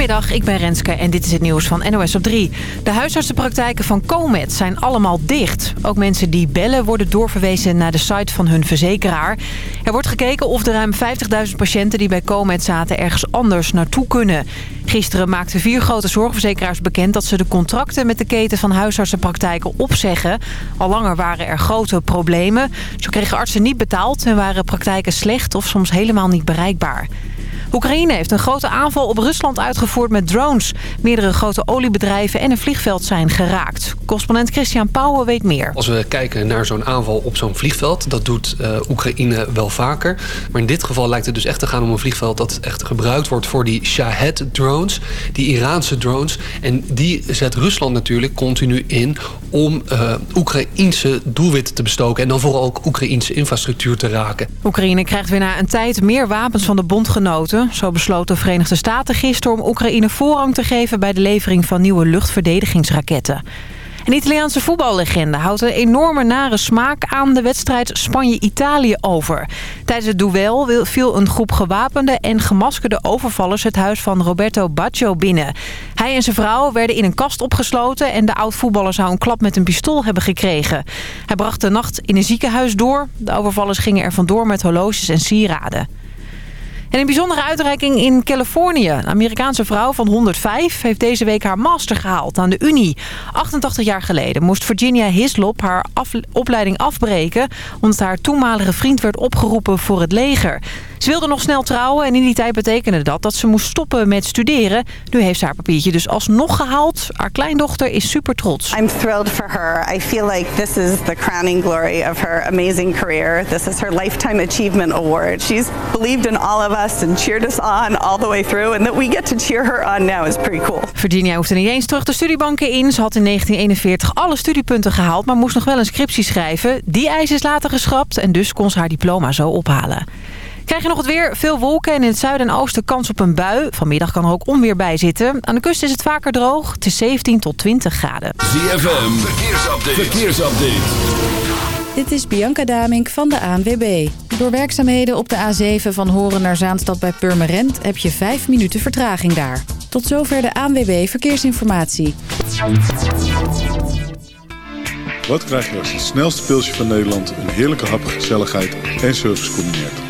Goedemiddag, ik ben Renske en dit is het nieuws van NOS op 3. De huisartsenpraktijken van Comet zijn allemaal dicht. Ook mensen die bellen worden doorverwezen naar de site van hun verzekeraar. Er wordt gekeken of de ruim 50.000 patiënten die bij Comet zaten ergens anders naartoe kunnen. Gisteren maakten vier grote zorgverzekeraars bekend dat ze de contracten met de keten van huisartsenpraktijken opzeggen. Al langer waren er grote problemen. Zo kregen artsen niet betaald en waren praktijken slecht of soms helemaal niet bereikbaar. Oekraïne heeft een grote aanval op Rusland uitgevoerd met drones. Meerdere grote oliebedrijven en een vliegveld zijn geraakt. Correspondent Christian Pauwen weet meer. Als we kijken naar zo'n aanval op zo'n vliegveld... dat doet uh, Oekraïne wel vaker. Maar in dit geval lijkt het dus echt te gaan om een vliegveld... dat echt gebruikt wordt voor die Shahed-drones. Die Iraanse drones. En die zet Rusland natuurlijk continu in... om uh, Oekraïense doelwitten te bestoken. En dan vooral ook Oekraïense infrastructuur te raken. Oekraïne krijgt weer na een tijd meer wapens van de bondgenoten. Zo besloot de Verenigde Staten gisteren om Oekraïne voorrang te geven... bij de levering van nieuwe luchtverdedigingsraketten. Een Italiaanse voetballegende houdt een enorme nare smaak aan de wedstrijd Spanje-Italië over. Tijdens het duel viel een groep gewapende en gemaskerde overvallers het huis van Roberto Baggio binnen. Hij en zijn vrouw werden in een kast opgesloten en de oud-voetballer zou een klap met een pistool hebben gekregen. Hij bracht de nacht in een ziekenhuis door. De overvallers gingen er vandoor met horloges en sieraden. En een bijzondere uitreiking in Californië. Een Amerikaanse vrouw van 105 heeft deze week haar master gehaald aan de Unie. 88 jaar geleden moest Virginia Hislop haar opleiding afbreken... omdat haar toenmalige vriend werd opgeroepen voor het leger. Ze wilde nog snel trouwen en in die tijd betekende dat dat ze moest stoppen met studeren. Nu heeft ze haar papiertje dus alsnog gehaald. Haar kleindochter is super trots. I'm thrilled for her. I feel like this is the crowning glory of her amazing career. This is her Lifetime Achievement Award. She's believed in all of us and cheered us on all the way through. And that we get to cheer her on now is pretty cool. Virginia hoefde niet eens terug de studiebanken in. Ze had in 1941 alle studiepunten gehaald, maar moest nog wel een scriptie schrijven. Die eis is later geschrapt en dus kon ze haar diploma zo ophalen. Krijg je nog het weer? Veel wolken en in het zuiden en oosten kans op een bui. Vanmiddag kan er ook onweer bij zitten. Aan de kust is het vaker droog. Het is 17 tot 20 graden. ZFM, verkeersupdate. verkeersupdate. Dit is Bianca Damink van de ANWB. Door werkzaamheden op de A7 van Horen naar Zaanstad bij Purmerend... heb je 5 minuten vertraging daar. Tot zover de ANWB Verkeersinformatie. Wat krijg je als het snelste pilsje van Nederland... een heerlijke hap, gezelligheid en service combineert?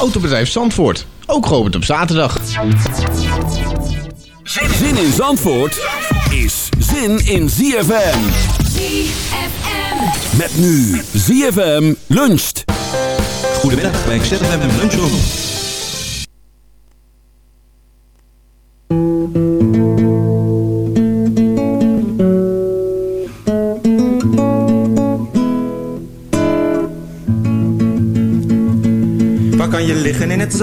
Autobedrijf Zandvoort, ook geopend op zaterdag. Zin in Zandvoort is zin in ZFM. ZFM. Met nu ZFM luncht. Goedemiddag bij ZFM Lunchroom.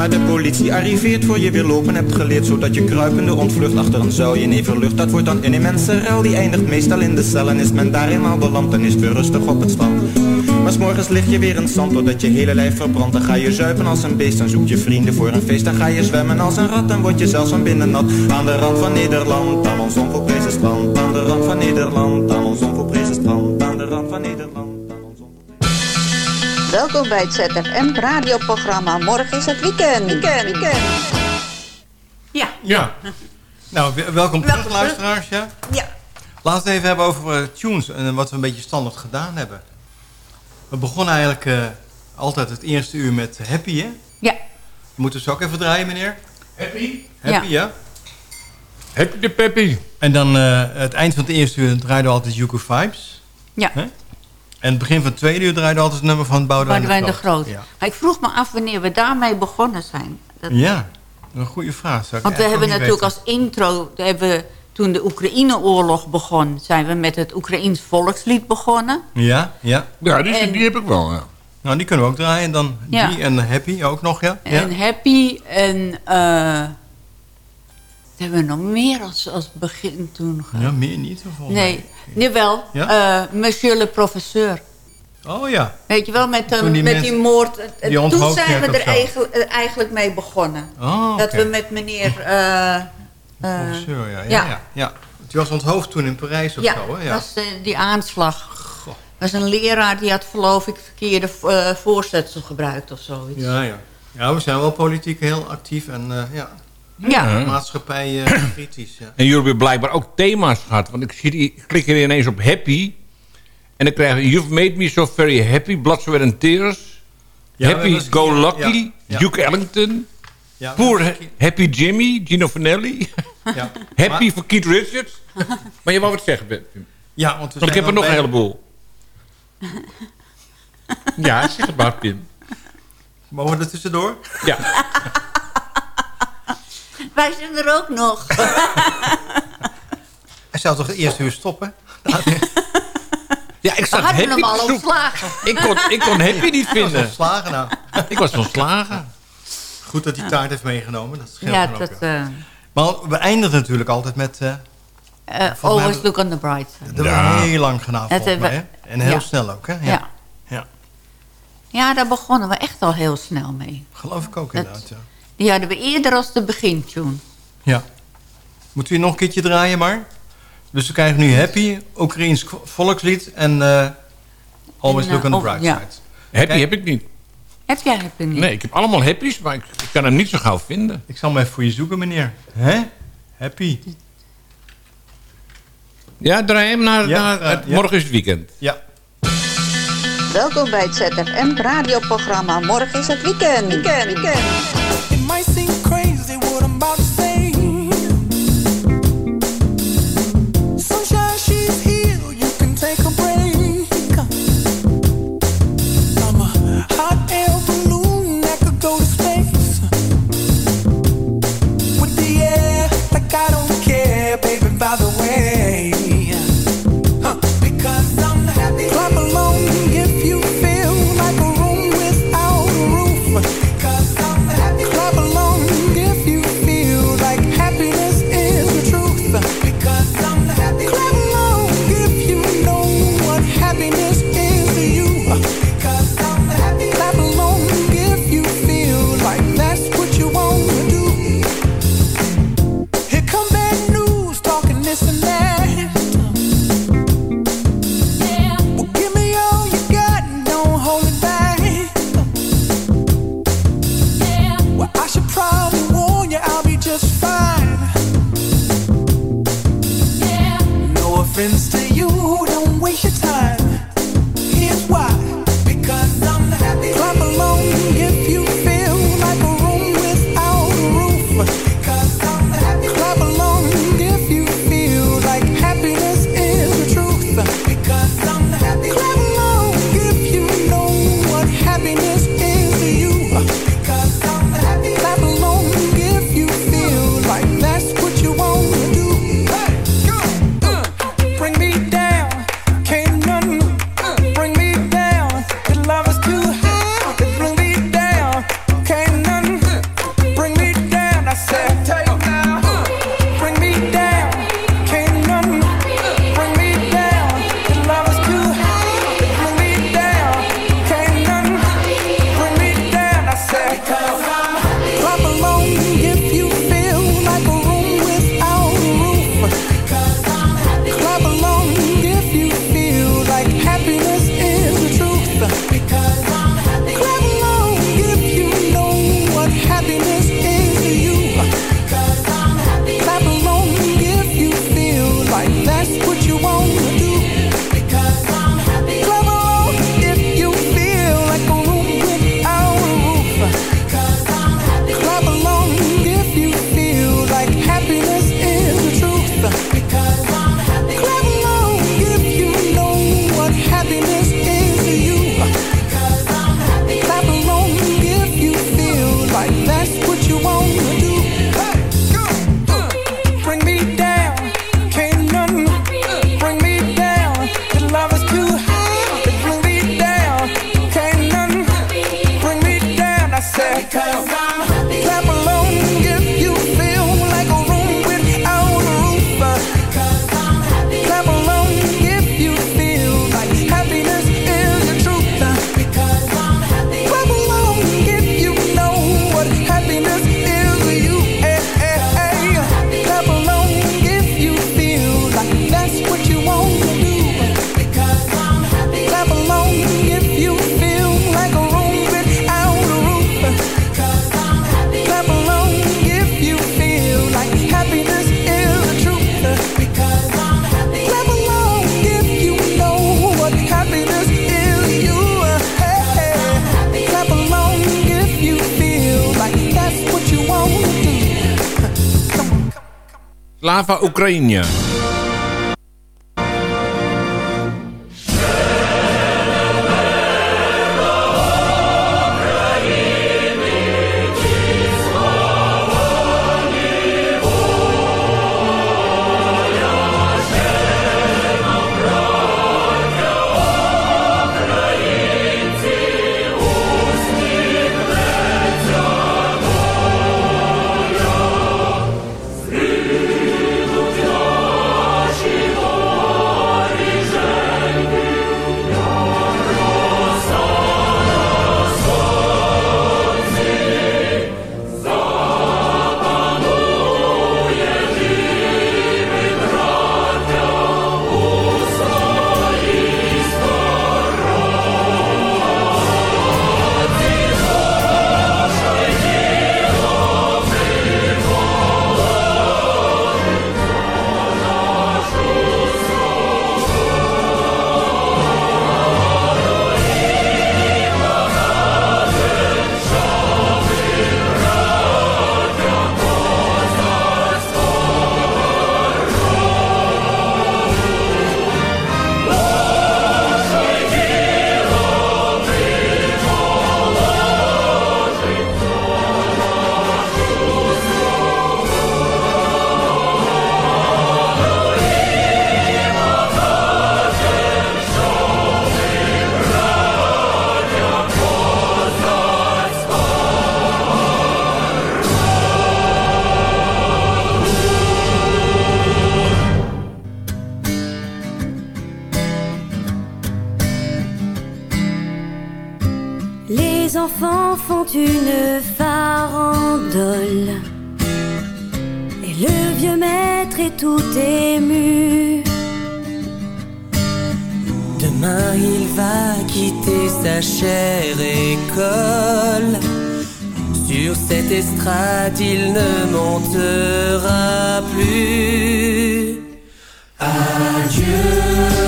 Maar de politie arriveert voor je weer lopen. Hebt geleerd Zodat je kruipende ontvlucht. Achter een zuilje in everlucht Dat wordt dan een immense rel, die eindigt meestal in de cel En is men daar eenmaal beland, dan is weer rustig op het strand. Maar s'morgens lig je weer in zand, doordat je hele lijf verbrandt. Dan ga je zuipen als een beest, dan zoek je vrienden voor een feest. Dan ga je zwemmen als een rat, dan word je zelfs van binnen nat. Aan de rand van Nederland, aan ons onvolprezen strand. Aan de rand van Nederland, aan ons onvolprezen Welkom bij het ZFM radioprogramma. Morgen is het weekend. Weekend, weekend. Ja. Ja. Nou, we- welkom terug, luisteraars. Ja. Ja. Laten we het even hebben over eh, tunes en wat we een beetje standaard gedaan hebben. We begonnen eigenlijk eh, altijd het eerste uur met Happy, hè? Ja. We moeten ze ook even draaien, meneer. Happy? Happy, ja. Happy de Peppy. En dan eh, het eind van het eerste uur draaiden we altijd Yuko Vibes. Ja. En het begin van het tweede uur draaiden we altijd het nummer van Boudewijn, Boudewijn de Groot. Ja. Maar ik vroeg me af wanneer we daarmee begonnen zijn. Dat- ja, een goede vraag. Zou ik Want we hebben natuurlijk weten. als intro... we hebben, toen de Oekraïne-oorlog begon... zijn we met het Oekraïns volkslied begonnen. Ja, ja. Ja, die, En- die heb ik wel, ja. Nou, die kunnen we ook draaien. Dan Ja. die en Happy ook nog, ja. ja. En Happy en... eh hebben we nog meer als, als begin toen gehad? Ja, meer niet. volgens Nee, jawel. Ja? eh, Monsieur le Professeur. Oh ja. Weet je wel, met, een, die met die moord. eh, die toen zijn we er eigenlijk, eh, eigenlijk mee begonnen. Oh, Dat we met meneer... eh, eh, Professeur, ja. Ja, ja. ja. ja. Die was onthoofd toen in Parijs of ja, zo, hè? dat was eh, die aanslag. was een leraar die had geloof ik verkeerde eh, voorzetsel gebruikt of zoiets. Ja, ja. Ja, we zijn wel politiek heel actief en eh, ja. Ja. Maatschappij eh, kritisch, ja. En jullie hebben blijkbaar ook thema's gehad. Want ik, zie ik klik hier ineens op happy. En dan krijg je You've made me so very happy. Blood, sweat and tears. Ja, happy hebben- Go ja, Lucky. ja, ja. Duke Ellington. Ja, Poor Happy Jimmy. Gino Vanelli. Ja. happy Maar- voor Keith Richards. maar je wou wat zeggen, Pim. Ja, want we Want ik heb er nog een heleboel. ja, zeg het maar, Pim. Mogen we er tussendoor? Ja. Wij zijn er ook nog. Hij zou toch het eerste uur stoppen? Ja, ik hadden happy hem al ontslagen. Ik kon, ik kon happy niet Hij was vinden. ontslagen nou. Ik was ontslagen. Goed dat hij taart heeft meegenomen. Dat scheelt Ja, ook, dat... ja. eh Maar we eindigen natuurlijk altijd met... eh eh, always look on the bright side. dat hebben we heel lang gedaan volgens mij. Hè? En heel ja. snel ook, hè? Ja. Ja. ja. Ja, daar begonnen we echt al heel snel mee. Geloof ik ook Dat- inderdaad, ja. Die hadden we eerder als de begintune. Ja. Moeten we nog een keertje draaien maar? Dus we krijgen nu Happy, Oekraïens volkslied en eh Always En, Look on eh, the Bright oh, ja. Side. Happy Kijk. heb ik niet. Heb jij heb je niet? Nee, ik heb allemaal happy's, maar ik, ik kan hem niet zo gauw vinden. Ik zal hem even voor je zoeken, meneer. Hè? Happy. Ja, draai hem naar, Ja, naar eh, het, ja. morgen is het weekend. Ja. Welkom bij het ZFM radioprogramma. Morgen is het weekend. Weekend, weekend. It might Slava Oekraïne. Et le vieux maître est tout ému Demain il va quitter sa chère école. Sur cette estrade il ne montera plus. Adieu,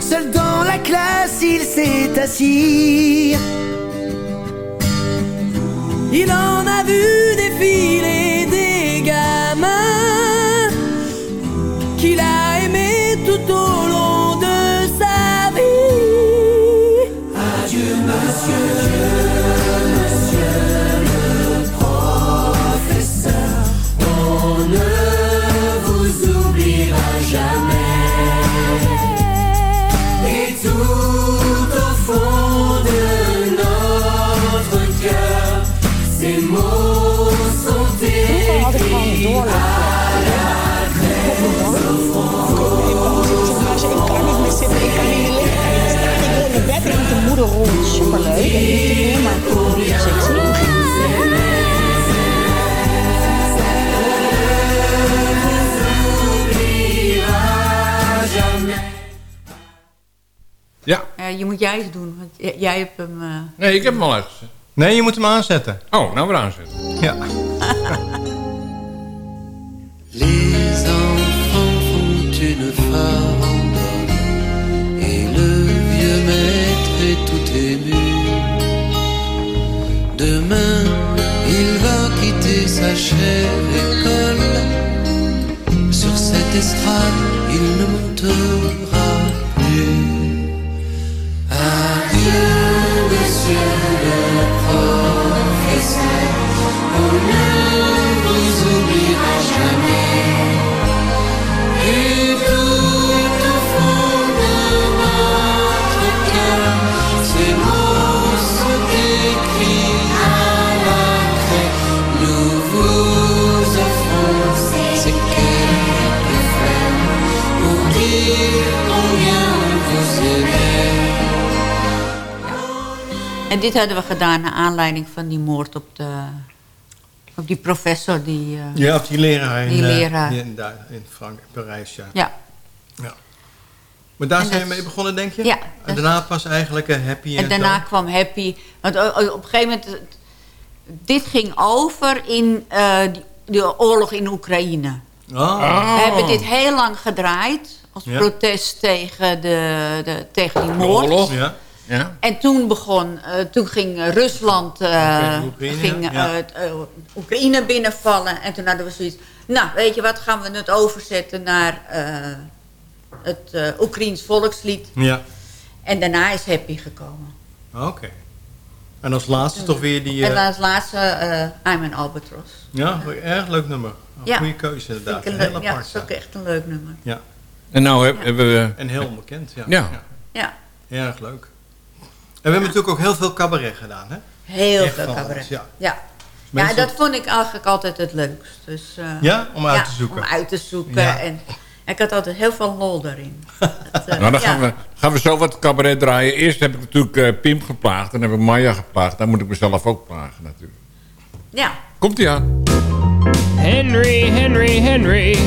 Seul dans la classe, il s'est assis. Il en a vu des je moet jij eens doen, want jij hebt hem... eh, Nee, ik heb hem al uitgezet. Nee, je moet hem aanzetten. Oh, nou weer aanzetten. Ja. Les enfants font une farandole et le vieux maître est tout ému. Demain, il va quitter sa chère école. Sur cette estrade, il ne montera On ne vous oubliera jamais. En dit hadden we gedaan naar aanleiding van die moord op, de, op die professor. Die, eh, Ja, op die leraar in, Die eh, leraar. in, daar- in Frank, Parijs, ja. Ja. ja. Maar daar En zijn dat- mee begonnen, denk je? Ja, En daarna pas eigenlijk een happy En daarna dan? kwam Happy. Want op een gegeven moment... Dit ging over in eh, die, die oorlog in Oekraïne. Oh. We hebben dit heel lang gedraaid. Als Ja. protest tegen, de, de, tegen die moord. oorlog. Ja. Ja. En toen begon, eh, toen ging eh, Rusland eh, Oekraïne, ging, ja. Oekraïne binnenvallen. En toen hadden we zoiets. Nou, weet je wat, gaan we het overzetten naar eh, het eh Oekraïns volkslied. Ja, En daarna is Happy gekomen. oké. En als laatste toch weer die... eh, En als laatste eh I'm an Albatross. ja, erg leuk nummer. Een Ja. goede keuze inderdaad. Een Heel leuk- ja, apart. dat is ook echt een leuk nummer. Ja. En nou heb- hebben we... En heel onbekend, ja. Ja. Ja, Erg leuk. En we hebben natuurlijk ook heel veel cabaret gedaan, hè? heel Echt veel cabaret. alles, ja. Ja. Ja, dat vond ik eigenlijk altijd het leukst. Dus, eh, Ja? Om uit te zoeken. om uit te zoeken. Ja. En ik had altijd heel veel lol daarin. Dat, eh, Nou, dan ja. gaan, we, gaan we zo wat cabaret draaien. Eerst heb ik natuurlijk eh, Pim geplaagd. Dan heb ik Maya geplaagd. Dan moet ik mezelf ook plagen natuurlijk. Ja. Komt-ie aan. Henry, Henry, Henry.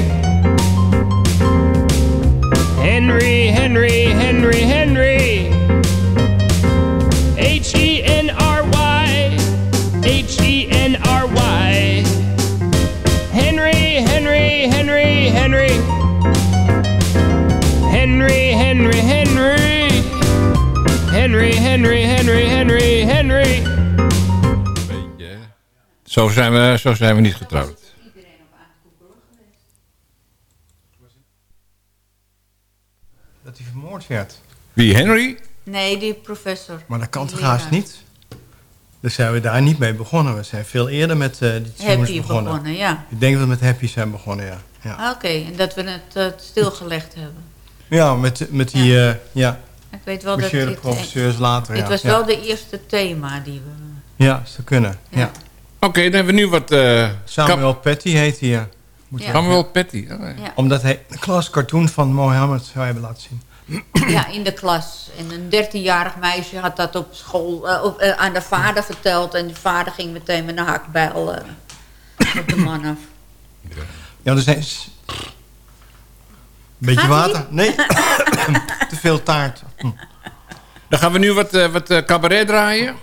Henry, Henry, Henry, Henry. Zo zijn we, zo zijn we niet getrouwd. Dat hij vermoord werd. Wie, Henry? Nee, die professor. Maar dat kan toch haast niet? Dus zijn we daar niet mee begonnen. We zijn veel eerder met eh die tunes Happy begonnen. begonnen, ja. Ik denk dat we met Happy zijn begonnen, ja. Ja, Ah, Oké, en dat we het eh, stilgelegd hebben. ja met, met die... Ja. ja. Ik weet wel dat dit, professeurs later, dit ja. was ja. wel de eerste thema die we... Ja, zou kunnen. Ja. Oké, dan hebben we nu wat... eh Samuel Patty heet hij. ja. Moet je- Ja. Samuel oh, ja. Ja. Omdat hij een klas cartoon van Mohammed zou hebben laten zien. Ja, in de klas. En een 13-jarig meisje had dat op school eh, op, eh, aan de vader verteld. En die vader ging meteen met een hakbijl eh, op de man af. Ja, er zijn... s- Beetje water? Nee. Te veel taart. Hm. Dan gaan we nu wat, wat cabaret draaien.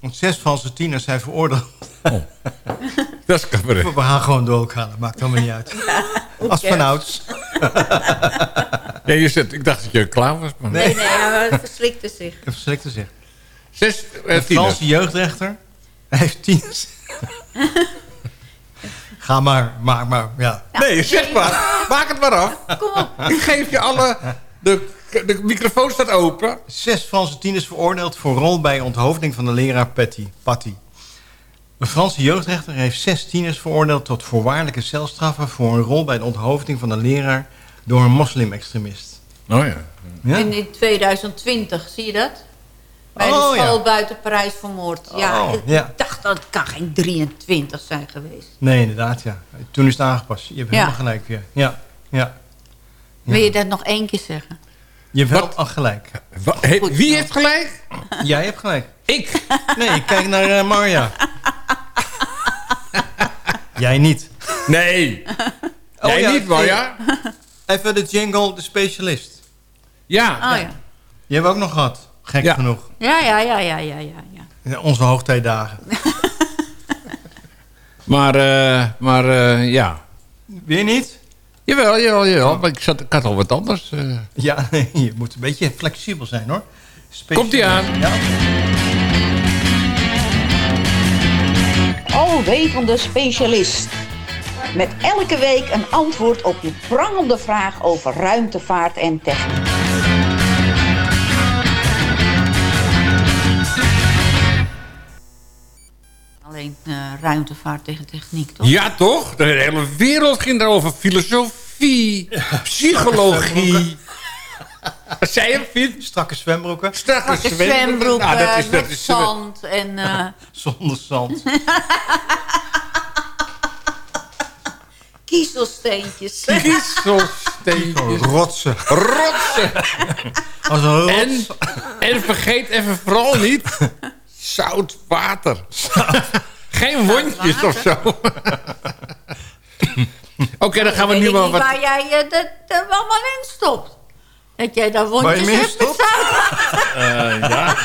Want zes van zijn tieners zijn veroordeeld. Dat is cabaret. We gaan gewoon door elkaar. Dat maakt allemaal niet uit. Als vanouds. Nee, je zit, ik dacht dat je klaar was. Maar... Nee, nee, hij verslikte zich. Hij verslikte zich. Zes eh. Franse jeugdrechter. Hij heeft tieners. Ga maar, maak maar. Ja. Nee, zeg maar. Maak het maar af. Kom op. Ik geef je alle... De, de microfoon staat open. Zes Franse tieners veroordeeld voor rol bij onthoofding van de leraar Patty. Patty. Een Franse jeugdrechter heeft zes tieners veroordeeld tot voorwaardelijke celstraffen... voor een rol bij de onthoofding van een leraar door een moslim-extremist. Oh ja. Ja? En in 2020, zie je dat? Bij Oh, de ja. school buiten Parijs vermoord. Ja, Oh, ik ja. dacht dat het kan geen 23 zijn geweest. Nee, inderdaad, ja. Toen is het aangepast. Je hebt Ja. helemaal gelijk weer. Ja, ja. Wil je dat nog één keer zeggen? Je hebt wel al gelijk. He- wie heeft gelijk? Jij hebt gelijk. Ik? Nee, ik kijk naar eh, Marja. Jij niet. Nee. Oh, Jij ja, niet, Marja? Even de jingle, de specialist. Ja. Oh ja. Die hebben we ook nog gehad. Gek Ja. genoeg. Ja, ja, ja, ja, ja, ja. ja. In Onze hoogtijdagen. Maar, eh, maar eh, ja. Weer niet? Jawel, jawel, jawel. Maar ik, zat, ik had al wat anders. eh. Ja, nee, je moet een beetje flexibel zijn hoor. Komt-ie aan. Ja. Alwetende specialist. Met elke week een antwoord op je prangende vraag over ruimtevaart en techniek. Alleen eh, ruimtevaart tegen techniek, toch? Ja, toch? De hele wereld ging erover. Filosofie, psychologie. Zei je, Piet? Strakke zwembroeken. Strakke Strakke zwembroeken, Nou, dat is, dat met is, eh, zand en... eh, Zonder zand. kiezelsteentjes. Kiezelsteentjes. Rotsen. Rotsen. Als een rots. En, en vergeet even vooral niet... Zout water. Geen wondjes of zo. Oké, dan gaan we nu niet wat... waar jij eh, dat er allemaal in stopt. Dat jij daar wondjes je mee hebt met stopt? zout. Eh, ja.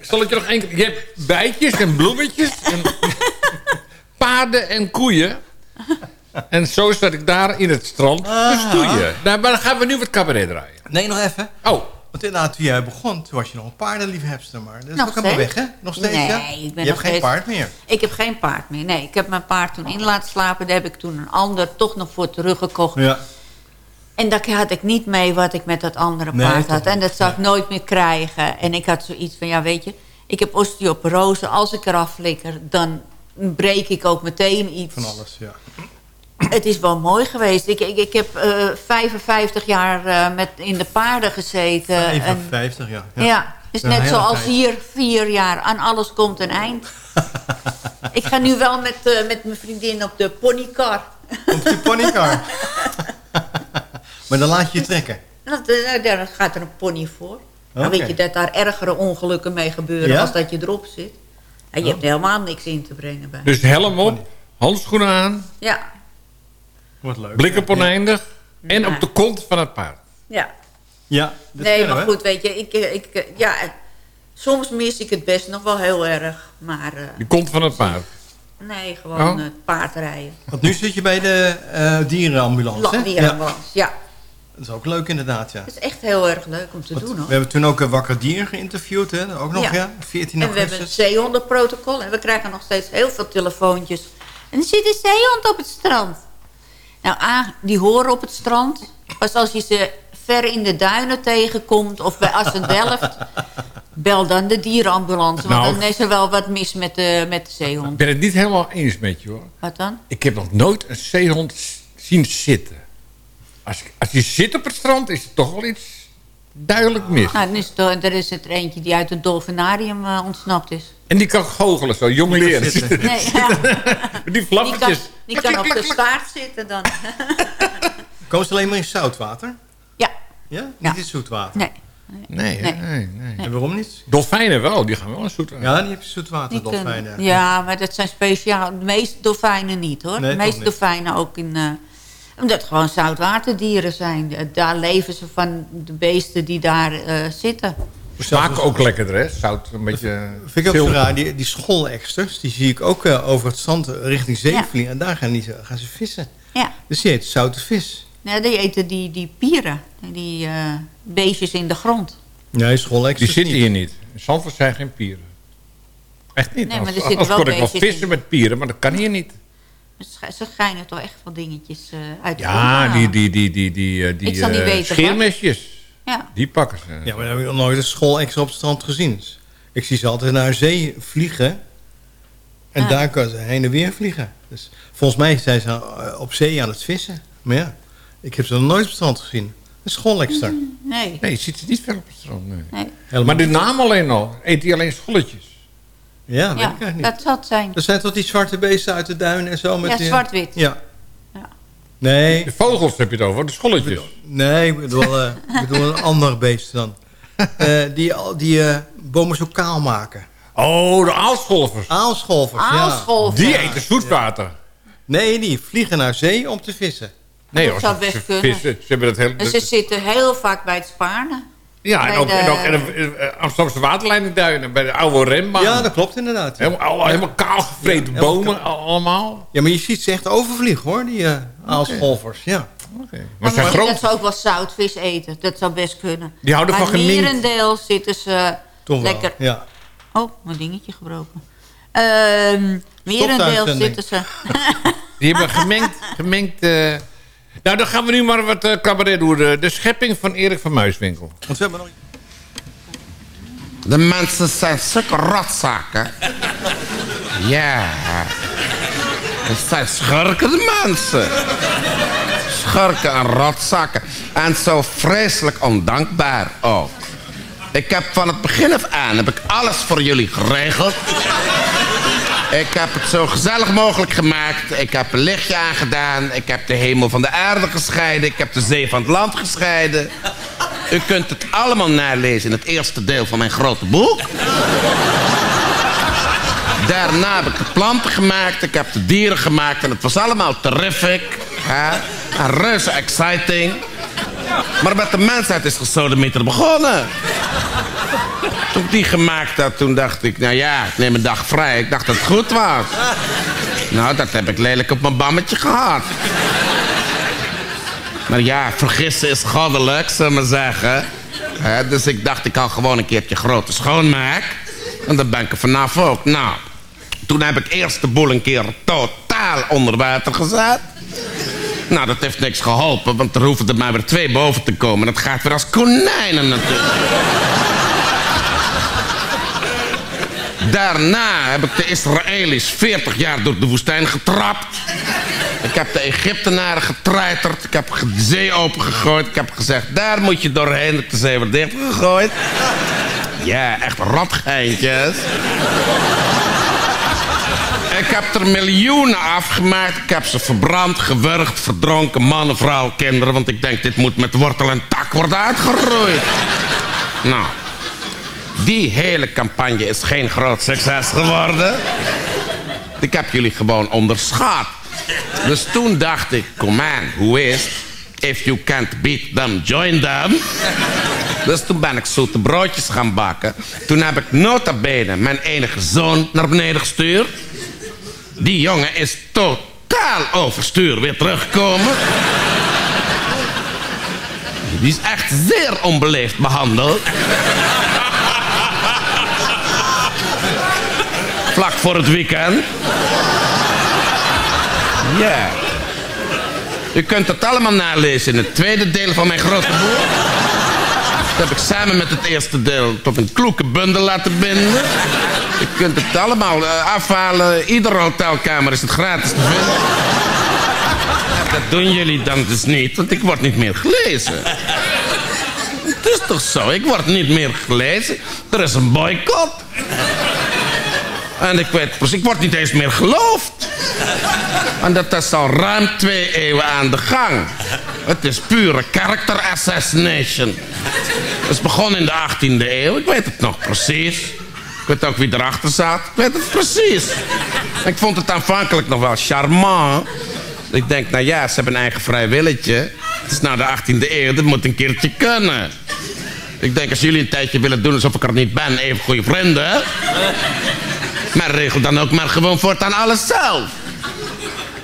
Zal ik je nog één keer... Je hebt bijtjes en bloemetjes en paarden en koeien. En zo zat ik daar in het strand te stoeien. Nou, maar dan gaan we nu wat cabaret draaien. Nee, nog even. Oh. Want inderdaad, toen jij begon, toen was je nog een paardenliefhebster. Maar dat is Nog ook helemaal weg, hè? Nog steeds, nee, ja? ik ben je nog hebt geen steeds- paard meer. Ik heb geen paard meer. Nee, ik heb mijn paard toen in laten slapen. Daar heb ik toen een ander toch nog voor teruggekocht. Ja. En daar had ik niet mee wat ik met dat andere paard had. En dat zou ik nooit meer krijgen. En ik had zoiets van, ja weet je... Ik heb osteoporose. Als ik eraf flikker, dan breek ik ook meteen iets. Van alles, ja. Het is wel mooi geweest. Ik, ik, ik heb eh 55 jaar eh, met, in de paarden gezeten. En, 55, ja. ja. is Een net zoals hier, vier jaar. Aan alles komt een eind. ik ga nu wel met, eh, met mijn vriendin op de ponycar. Op die ponycar. maar dan laat je je trekken. Dat, eh, daar gaat er een pony voor. Dan Oké. weet je dat daar ergere ongelukken mee gebeuren Ja? als dat je erop zit. En je Oh. hebt helemaal niks in te brengen bij. Dus helm op, handschoenen aan, Ja, Wat leuk. blikken oneindig en Ja. op de kont van het paard. ja. Ja, dat nee, maar we. goed, weet je, ik, eh, ik, eh, ja, soms mis ik het best nog wel heel erg. Maar eh, De kont van het paard. nee, gewoon Oh. eh, paardrijden. Want nu zit je bij de eh, dierenambulance, hè? La- dierenambulance, ja. Dat is ook leuk inderdaad, ja. Het is echt heel erg leuk om te doen, hoor. We hebben toen ook een wakker dier geïnterviewd, hè? Ook nog, ja? 14 En we hebben het augustus. zeehondenprotocol. En we krijgen nog steeds heel veel telefoontjes. En er zit een zeehond op het strand. Nou, A, die horen op het strand. Pas als je ze ver in de duinen tegenkomt... of bij Assendelft... bel dan de dierenambulance. Want Nou. dan is er wel wat mis met de, met de Ik zeehond. ben het niet helemaal eens met je hoor. Wat dan? Ik heb nog nooit een zeehond zien zitten. Als, als je zit op het strand is het toch wel iets duidelijk mis. Nou, dan is het, er is het er eentje die uit het dolfinarium eh, ontsnapt is. En die kan goochelen zo, jong leren. Nee, ja. Die Die kan, flappertjes. die kan op de staart zitten dan. Komen ze alleen maar in zoutwater? Ja. Ja? Niet in zoetwater? Nee. Nee, Nee. nee, nee. En waarom niet? Dolfijnen wel, die gaan wel een zoet Ja, die heb je zoetwaterdolfijnen. Ja, maar dat zijn speciaal. De meeste dolfijnen niet hoor. Nee, de meeste dolfijnen ook in. eh, omdat het gewoon zoutwaterdieren zijn. Eh, Daar leven ze van de beesten die daar eh, zitten. Smaken ook lekkerder, hè? Zout, een beetje... Vind ik ook zo raar, die, die schoolexters, die zie ik ook eh, over het zand richting zee Ja. vliegen. En daar gaan, die, gaan ze vissen. Ja. Dus die heet zoute vis. Nee, die eten die, die pieren. Die eh, beestjes in de grond. Nee, Die schoolexters zitten niet. hier niet. In Zandvoort zijn geen pieren. Echt niet. Nee, maar er Als- zitten als wel kon ik wel vissen in. met pieren, maar dat kan hier niet. Ze sch- Ze schijnen toch echt wel dingetjes eh, uit te Ja, die, die, die, die, die, eh, die niet eh, weten wat. scheermesjes. Ja. Die pakken ze. Ja, maar dan heb ik nog nooit een schoolexter op het strand gezien. Ik zie ze altijd naar zee vliegen. En Ah. daar kan ze heen en weer vliegen. Dus volgens mij zijn ze op zee aan het vissen. Maar ja, ik heb ze nog nooit op het strand gezien. Een schoolexter. Nee. Nee, je ziet ze niet ver op het strand. Nee. Maar de naam alleen al. Eet hij alleen scholletjes? Ja, weet Ja, ik eigenlijk niet. dat zal het zijn. Er zijn toch die zwarte beesten uit de duinen en zo? Met Ja, zwart-wit. Ja. Ja. Nee, De vogels heb je het over, de scholletjes. nee, ik bedoel, eh, ik bedoel een ander beest dan. Eh, die al- die eh, bomen zo kaal maken. Oh, de aalscholvers. Aalscholvers, ja. Aalscholvers. Die eten zoetwater. Nee, die vliegen naar zee om te vissen. Nee Dat hoor, zou ze, best kunnen. vissen. Ze hebben dat heel... En ze zitten heel vaak bij het Spaarne. Ja, en ook, de- en ook en de, eh, Amsterdamse waterlijnduinen, bij de oude rembaan. Ja, dat klopt inderdaad. Ja, Helemaal, al- helemaal kaal gevreten bomen al- allemaal. Ja, maar je ziet ze echt overvliegen hoor, die eh aalscholvers. Ja. Oké. Maar Maar ze zijn misschien groot. dat ze ook wel zoutvis eten. Dat zou best kunnen. Die houden maar van geminkt. merendeel zitten ze Toch wel, lekker... ja. Oh, mijn dingetje gebroken. Ehm merendeel zitten ze... Die hebben gemengd... gemengd eh, Nou, dan gaan we nu maar wat eh, cabaret doen. De, de schepping van Erik van Muiswinkel. Want we hebben nog... De mensen zijn zulke rotzakken. Ja. Het zijn schurken de mensen. Schurken en rotzakken. En zo vreselijk ondankbaar ook. Ik heb van het begin af aan heb ik alles voor jullie geregeld. Ik heb het zo gezellig mogelijk gemaakt. Ik heb een lichtje aangedaan. Ik heb de hemel van de aarde gescheiden. Ik heb de zee van het land gescheiden. U kunt het allemaal nalezen in het eerste deel van mijn grote boek. Daarna heb ik de planten gemaakt, ik heb de dieren gemaakt... en het was allemaal terrific. Hè? En reuze exciting. Maar met de mensheid is gesodemieter begonnen. Ik die gemaakt had, toen dacht ik... nou ja, ik neem een dag vrij. Ik dacht dat het goed was. Nou, dat heb ik lelijk op mijn bammetje gehad. Maar ja, vergissen is goddelijk, zullen we zeggen. Dus ik dacht, ik hou gewoon een keertje grote schoonmaak. En dan ben ik er vanaf ook. Nou, toen heb ik eerst de boel een keer totaal onder water gezet. Nou, dat heeft niks geholpen, want er hoeven er maar weer twee boven te komen. Dat gaat weer als konijnen natuurlijk. Daarna heb ik de Israëli's 40 jaar door de woestijn getrapt. Ik heb de Egyptenaren getreiterd. Ik heb de zee opengegooid. Ik heb gezegd, daar moet je doorheen. Ik de zee weer dicht gegooid. Ja, echt ratgeintjes. Ik heb er miljoenen afgemaakt. Ik heb ze verbrand, gewurgd, verdronken. Mannen, vrouwen, kinderen. Want ik denk, dit moet met wortel en tak worden uitgeroeid. Nou, die hele campagne is geen groot succes geworden. Ik heb jullie gewoon onderschat. Dus toen dacht ik, come on, hoe is? If you can't beat them, join them. Dus toen ben ik zoete broodjes gaan bakken. Toen heb ik nota bene mijn enige zoon naar beneden gestuurd. Die jongen is totaal overstuur weer teruggekomen. Die is echt zeer onbeleefd behandeld. Voor het weekend. Ja. U kunt het allemaal nalezen in het tweede deel van mijn grote boek. Dat heb ik samen met het eerste deel tot een kloeke bundel laten binden. U kunt het allemaal eh, afhalen. Iedere hotelkamer is het gratis te vinden. Dat doen jullie dan dus niet, want ik word niet meer gelezen. Het is toch zo, ik word niet meer gelezen. Er is een boycott. En ik weet precies, ik word niet eens meer geloofd. En dat is al ruim twee eeuwen aan de gang. Het is pure character assassination. Het is begonnen in de 18e eeuw, ik weet het nog precies. Ik weet ook wie erachter zat, ik weet het precies. Ik vond het aanvankelijk nog wel charmant. Ik denk, nou ja, ze hebben een eigen vrij willetje. Het is nou de 18e eeuw, dat moet een keertje kunnen. Ik denk, als jullie een tijdje willen doen alsof ik er niet ben, even goede vrienden. Maar regel dan ook maar gewoon voortaan alles zelf.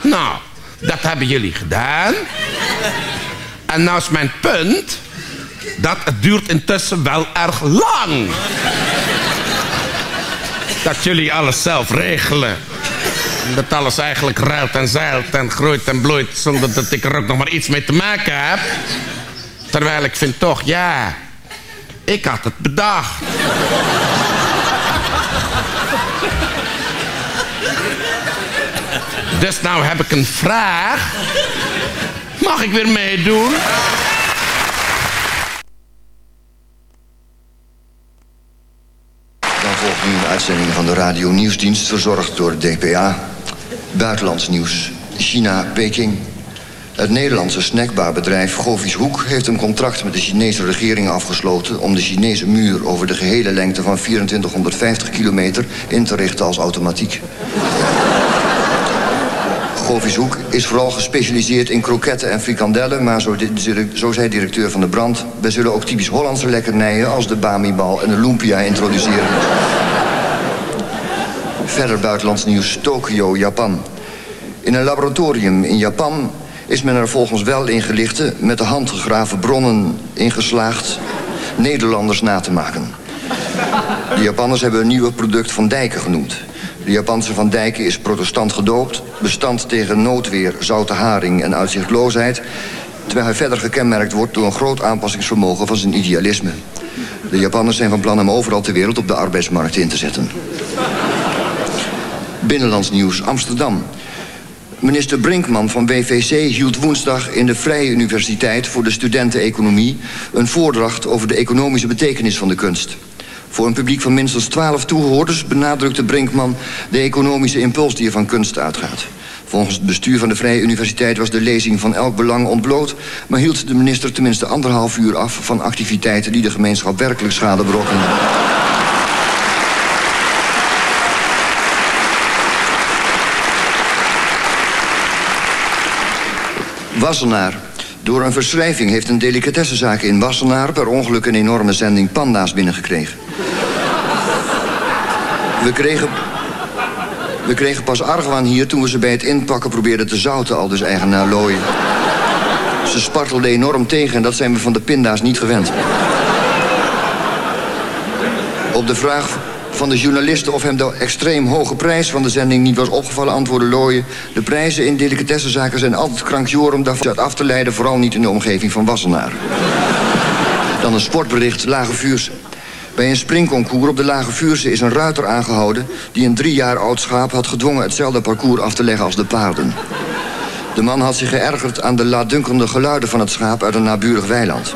Nou, dat hebben jullie gedaan. En nou is mijn punt... dat het duurt intussen wel erg lang. Dat jullie alles zelf regelen. Dat alles eigenlijk ruilt en zeilt en groeit en bloeit... zonder dat ik er ook nog maar iets mee te maken heb. Terwijl ik vind toch, ja... ik had het bedacht. Dus nou heb ik een vraag. Mag ik weer meedoen? Dan volgt nu een uitzending van de Radio Nieuwsdienst... verzorgd door DPA. Buitenlands nieuws. China, Peking. Het Nederlandse snackbarbedrijf Govies Hoek heeft een contract met de Chinese regering afgesloten om de Chinese muur over de gehele lengte van 2450 kilometer in te richten als automatiek. Hoek is vooral gespecialiseerd in kroketten en frikandellen... maar zo zei directeur van de brand... wij zullen ook typisch Hollandse lekkernijen als de bamibal en de lumpia introduceren. Verder buitenlands nieuws, Tokio, Japan. In een laboratorium in Japan is men er volgens wel ingelichte... met de hand gegraven bronnen ingeslaagd Nederlanders na te maken. De Japanners hebben een nieuwe product Van Dijken genoemd. De Japanse Van Dijken is protestant gedoopt... bestand tegen noodweer, zoute haring en uitzichtloosheid... terwijl hij verder gekenmerkt wordt door een groot aanpassingsvermogen van zijn idealisme. De Japanners zijn van plan hem overal ter wereld op de arbeidsmarkt in te zetten. Binnenlands nieuws Amsterdam. Minister Brinkman van WVC hield woensdag in de Vrije Universiteit voor de studenten-economie een voordracht over de economische betekenis van de kunst. Voor een publiek van minstens twaalf toehoorders benadrukte Brinkman de economische impuls die er van kunst uitgaat. Volgens het bestuur van de Vrije Universiteit was de lezing van elk belang ontbloot... maar hield de minister tenminste anderhalf uur af van activiteiten die de gemeenschap werkelijk schade berokkenen. Wassenaar, door een verschrijving heeft een delicatessenzaak in Wassenaar... per ongeluk een enorme zending panda's binnengekregen. We kregen, we kregen pas argwaan hier toen we ze bij het inpakken probeerden te zouten... al dus eigenaar Looien. Ze spartelden enorm tegen en dat zijn we van de pinda's niet gewend. Op de vraag van de journalisten of hem de extreem hoge prijs van de zending niet was opgevallen, antwoordde Looyen. De prijzen in delicatessenzaken zijn altijd krankjoor om daarvan af te leiden, vooral niet in de omgeving van Wassenaar. Dan een sportbericht, Lage Vuurse. Bij een springconcours op de Lage Vuurse is een ruiter aangehouden... die een drie jaar oud schaap had gedwongen hetzelfde parcours af te leggen als de paarden. De man had zich geërgerd aan de laatdunkende geluiden van het schaap uit een naburig weiland.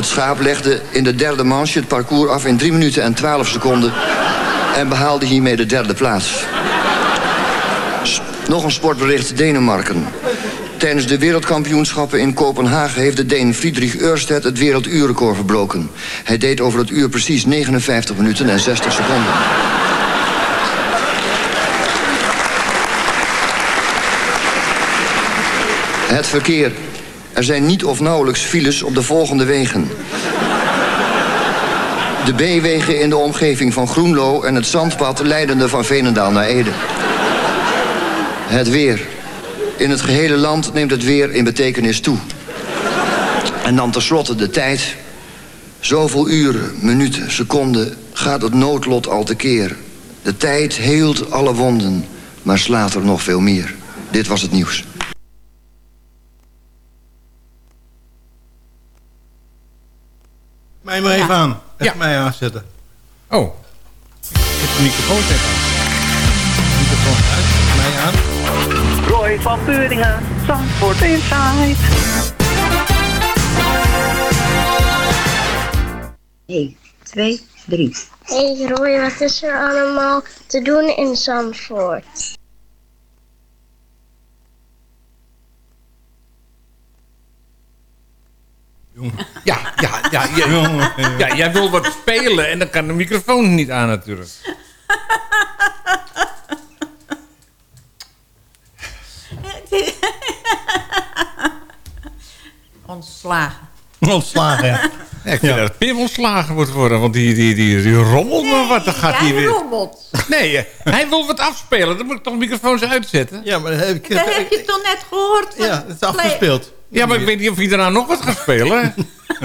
Het schaap legde in de derde manche het parcours af in 3 minuten en 12 seconden... en behaalde hiermee de derde plaats. Nog een sportbericht Denemarken. Tijdens de wereldkampioenschappen in Kopenhagen... heeft de Deen Friedrich Ørsted het werelduurrecord verbroken. Hij deed over het uur precies 59 minuten en 60 seconden. Het verkeer. Er zijn niet of nauwelijks files op de volgende wegen. De B-wegen in de omgeving van Groenlo en het zandpad leidende van Veenendaal naar Ede. Het weer. In het gehele land neemt het weer in betekenis toe. En dan tenslotte de tijd. Zoveel uren, minuten, seconden gaat het noodlot al tekeer. De tijd heelt alle wonden, maar slaat er nog veel meer. Dit was het nieuws. Mij maar even aan. Even mij aanzetten. Oh. Zet de microfoon zetten aan. Microfoon uit, mij aan. Roy van Buringen, Zandvoort Inside. 1, 2, 3. Hey Roy, wat is er allemaal te doen in Zandvoort? Ja, ja, ja, ja, ja, jij wil wat spelen en dan kan de microfoon niet aan natuurlijk. Ontslagen. Ontslagen, ja. Ja, ik vind dat Pim ontslagen moet worden, want die, die, die, die rommelt maar wat. Dan gaat hij weer... rommelt. Nee, eh, hij wil wat afspelen. Dan moet ik toch microfoons uitzetten? Ja, maar dat heb ik... Dat heb je toch net gehoord? van- Ja, het is afgespeeld. Ja, maar ik weet niet of hij daarna nog wat gaat spelen.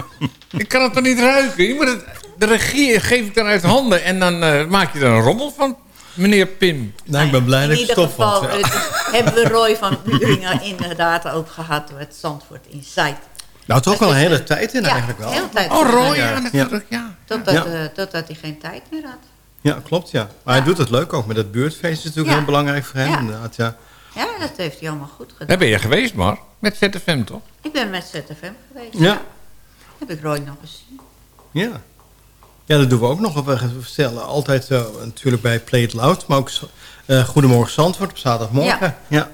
ik kan het toch niet ruiken? Je moet het, de regie geef ik dan uit handen en dan eh, maak je er een rommel van, meneer Pim. Nou, ik ben blij In dat ik ieder stop geval was. ja. eh, hebben we Roy van Buringen inderdaad ook gehad met Zandvoort Insight. Nou, toch wel een hele tijd in Ja, eigenlijk wel. de hele tijd. Oh, Roy, Ja, ja, ja. natuurlijk, ja. Totdat, Ja. eh, totdat hij geen tijd meer had. Ja, klopt, ja. Maar hij doet het leuk ook. Met het buurtfeest is natuurlijk Ja. heel belangrijk voor hem. Ja. Inderdaad, ja. Ja, dat heeft hij allemaal goed gedaan. Daar ben je geweest, maar met ZFM toch? Ik ben met ZFM geweest. Ja. Heb ik Roy nog gezien. Ja. Ja, dat doen we ook nog. We stellen altijd eh, natuurlijk bij Play It Loud. Maar ook eh, Goedemorgen Zandvoort op zaterdagmorgen. Ja.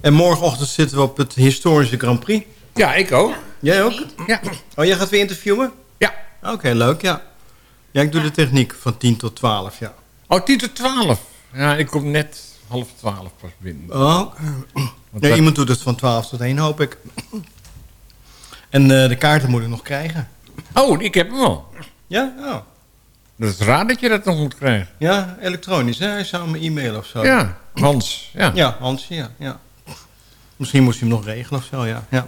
En morgenochtend zitten we op het historische Grand Prix. Ja, ik ook. Jij ook? Ja. Oh, jij gaat weer interviewen? Ja. Oké, leuk, ja. Ja, ik doe de techniek van 10 tot 12, ja. Oh, 10 tot 12. Ja, ik kom net half 12 pas binnen. Oh, Want ja, dat- iemand doet het van 12 tot 1, hoop ik. En eh, de kaarten moet ik nog krijgen. Oh, ik heb hem al. Ja? Oh. Dat is raar dat je dat nog moet krijgen. Ja, elektronisch, hè? Hij zou me e-mailen of zo. Ja, Hans. Ja. Ja, Hans, ja. ja. Misschien moest hij hem nog regelen of zo, ja. ja.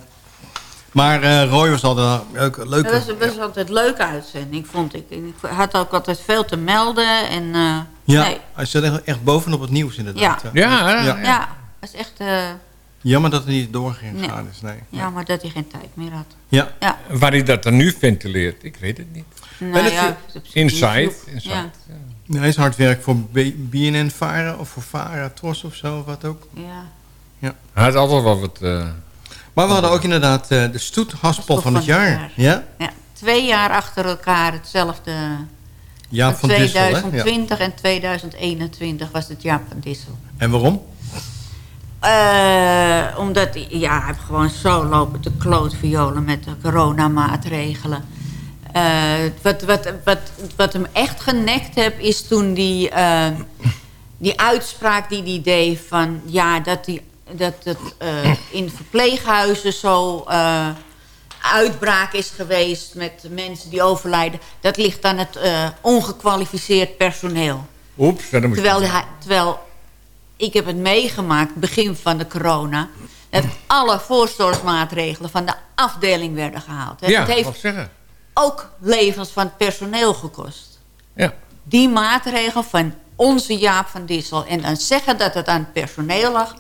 Maar eh, Roy was altijd een leuke... leuke Dat was, was altijd een leuke uitzending, vond ik. Ik had ook altijd veel te melden. En, eh, ja, nee. hij zit echt, echt bovenop het nieuws inderdaad. Ja. Ja, ja, ja. ja. dat is echt... eh, Jammer dat het niet doorgegaan Nee. is, nee. ja, maar dat hij geen tijd meer had. Ja. Ja. Waar hij dat dan nu ventileert, ik weet het niet. Nou het- ja, Inside. Inside. Ja. Ja, Hij is hard werk voor BNN Varen of voor Vara Tros of zo, of wat ook. Ja. Ja. Hij had altijd wel wat... eh, Maar we hadden ook inderdaad eh, de stoethaspel van het jaar. Ja? Ja, twee jaar achter elkaar hetzelfde. Jaap van Dissel, hè? Ja. 2020 en 2021 was het Jaap van Dissel. En waarom? Eh, omdat hij- ja, hij heeft gewoon zo lopen te klootviolen met de coronamaatregelen. Eh, wat, wat, wat, wat hem echt genekt heb, is toen die, die uitspraak die hij deed van... ja, dat hij dat het eh, in verpleeghuizen zo eh, uitbraak is geweest met mensen die overlijden. Dat ligt aan het eh, ongekwalificeerd personeel. Oeps, dan moet Terwijl, hij, terwijl ik heb het meegemaakt, begin van de corona... dat alle voorzorgsmaatregelen van de afdeling werden gehaald. Ja, het heeft zeggen. ook levens van het personeel gekost. Ja. Die maatregel van onze Jaap van Dissel... en dan zeggen dat het aan het personeel lag...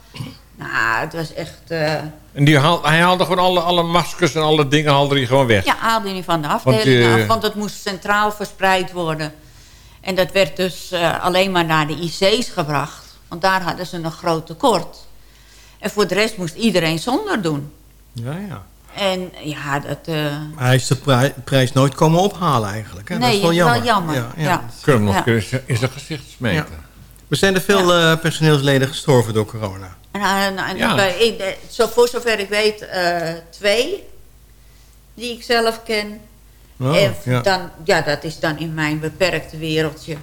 nou, het was echt... eh, En die haal, hij haalde gewoon alle, alle maskers en alle dingen haalde hij gewoon weg. Ja, haalde hij van de afdeling Want, af, want het moest centraal verspreid worden. En dat werd dus eh, alleen maar naar de IC's gebracht. Want daar hadden ze een groot tekort. En voor de rest moest iedereen zonder doen. Ja, ja. En ja, dat... eh, hij is de pri- prijs nooit komen ophalen eigenlijk. Hè? Nee, dat is wel is wel jammer. jammer. Ja, ja. Ja. Kun je hem nog Ja. een keer in zijn gezicht smeten. Er zijn er veel eh, personeelsleden gestorven door corona. En, en, en Ja. bij- ik- eh, zo, voor zover ik weet, eh, twee die ik zelf ken. Oh, en ja. dan, ja, dat is dan in mijn beperkte wereldje.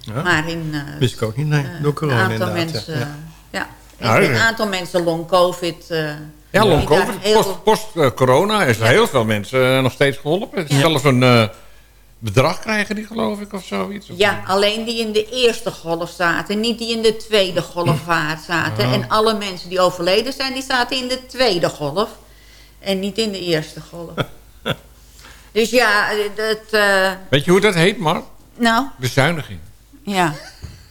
Ja. Maar in eh, Wist ik ook niet, nee. Door corona een aantal mensen, ja. ja. Ja, een aantal mensen long covid. eh, Ja, long die daar covid. heel- Post, post eh, corona is er heel veel mensen eh, nog steeds geholpen. Het is Zelfs een eh, bedrag krijgen die geloof ik of zoiets. Of- Ja, alleen die in de eerste golf zaten. Niet die in de tweede golf zaten. Oh. En alle mensen die overleden zijn, die zaten in de tweede golf. En niet in de eerste golf. dus ja, dat... eh, Weet je hoe dat heet, Mark? nou, Bezuiniging. ja.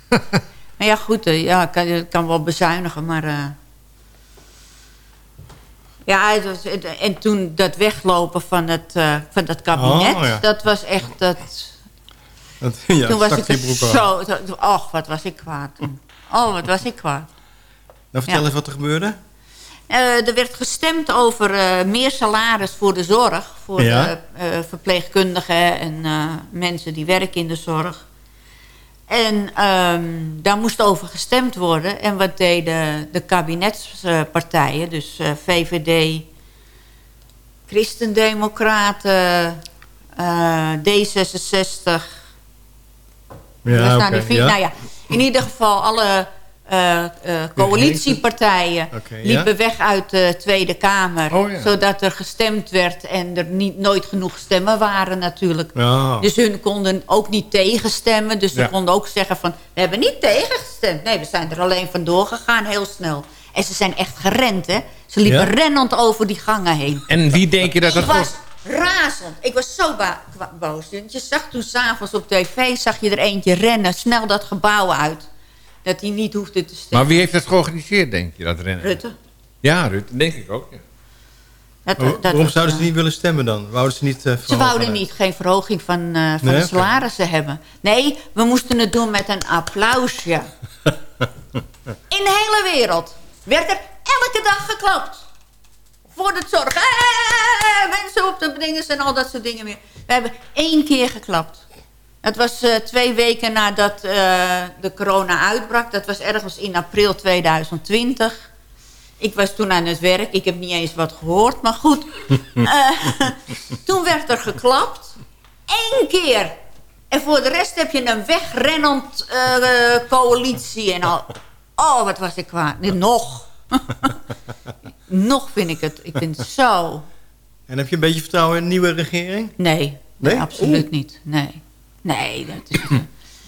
maar ja, goed, eh, ja, kan, kan wel bezuinigen, maar... eh, ja, het was, het- en toen dat weglopen van het, eh, van dat kabinet, Oh, ja. dat was echt... Dat, Dat, ja, toen was ik zo... Och, wat was ik kwaad toen. Oh, wat was ik kwaad. Nou, vertel Ja. eens wat er gebeurde. Eh, er werd gestemd over eh, meer salaris voor de zorg. Voor Ja. de verpleegkundigen en mensen die werken in de zorg. En ehm, daar moest over gestemd worden. En wat deden de kabinetspartijen, dus eh, VVD, Christendemocraten, eh, D66... Ja, die vier? ja. Nou ja, in ieder geval alle eh, eh, coalitiepartijen ja. liepen weg uit de Tweede Kamer. Oh, ja. Zodat er gestemd werd en er niet, nooit genoeg stemmen waren natuurlijk. Dus hun konden ook niet tegenstemmen. Dus ze konden ook zeggen van, we hebben niet tegengestemd. Nee, we zijn er alleen vandoor gegaan, heel snel. En ze zijn echt gerend, hè. Ze liepen rennend over die gangen heen. En wie denk je dat dat was razend. Ik was zo boos. Je zag toen s'avonds op tv, zag je er eentje rennen, snel dat gebouw uit. Dat hij niet hoefde te stemmen. Maar wie heeft dat georganiseerd, denk je, dat rennen? Rutte. Ja, Rutte, denk ik ook. Ja. Dat, dat waarom was, zouden eh, ze niet willen stemmen dan? Wouden ze niet eh Ze wouden niet geen verhoging van, eh, van Nee, de salarissen hebben. Nee, we moesten het doen met een applausje. In de hele wereld werd er elke dag geklapt. Voor de zorg. Eh, mensen op de dingen en al dat soort dingen meer. We hebben één keer geklapt. Het was eh, twee weken nadat eh, de corona uitbrak. Dat was ergens in april 2020. Ik was toen aan het werk. Ik heb niet eens wat gehoord, maar goed. Eh, toen werd er geklapt. Eén keer. En voor de rest heb je een wegrennend eh, coalitie en al. Oh, wat was ik kwaad. Nee, nog. nog vind ik het. Ik vind het zo. En heb je een beetje vertrouwen in een nieuwe regering? Nee, nee, Nee? absoluut niet. Nee, nee dat is,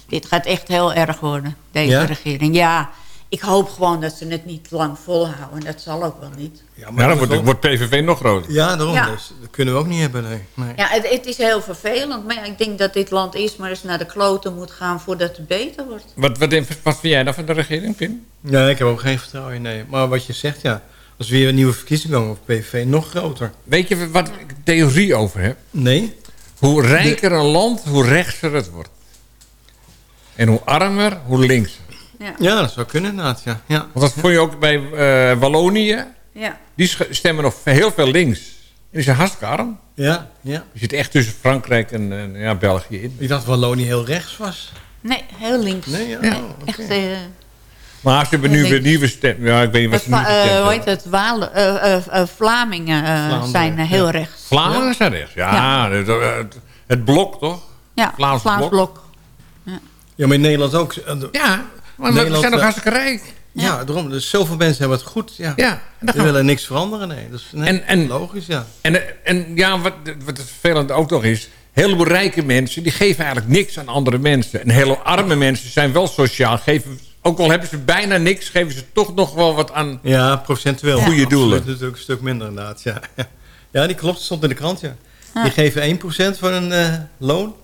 dit gaat echt heel erg worden, deze Ja? regering. Ja, ik hoop gewoon dat ze het niet lang volhouden. Dat zal ook wel niet. Ja, Ja, dan wordt, wordt PVV nog groter. Ja, daarom Ja. dus. Dat kunnen we ook niet hebben, nee. nee. Ja, het, het is heel vervelend. Maar ja, ik denk dat dit land eerst maar eens naar de kloten moet gaan voordat het beter wordt. Wat, wat, wat vind jij dan van de regering, Pim? Ja, ik heb ook geen vertrouwen in, nee. Maar wat je zegt, ja. Als we weer een nieuwe verkiezing komen op PVV, nog groter. Weet je wat ik theorie over heb? Nee. Hoe rijker een land, hoe rechtser het wordt. En hoe armer, hoe linkser. Ja. Ja, dat zou kunnen inderdaad, ja. ja. Want dat vond je ook bij eh, Wallonië. Ja. Die stemmen nog heel veel links. En die zijn hartstikke arm. Ja, ja. Je zit echt tussen Frankrijk en, en, ja, België in. Ik dacht Wallonië heel rechts was. Nee, heel links. Nee, ja. Nee, Oh, oké. echt... eh, Maar ze hebben nu weer nieuwe stem. Ja, ik weet niet wat ze nu eh, hoe heet het? Walen, eh, eh, Vlamingen eh, zijn heel ja. rechts. Vlamingen zijn rechts. Ja, Het, het, het blok toch? Ja, Vlaams Vlaams blok. blok. Ja, maar in Nederland ook. Ja, maar we zijn nog hartstikke rijk. Ja, daarom. Dus zoveel mensen hebben het goed. Ja. Ja, Ze willen niks veranderen. Nee, dat is nee, En- en- logisch, ja. En, en ja, wat, wat het vervelend ook nog is... heleboel rijke mensen die geven eigenlijk niks aan andere mensen. En hele arme mensen zijn wel sociaal. Geven, ook al hebben ze bijna niks, geven ze toch nog wel wat aan... Ja, procentueel. Goede Absoluut, doelen. natuurlijk een stuk minder inderdaad, ja. Ja, die klopt. stond in de krant, ja. Ja. Die geven 1% van hun eh, loon.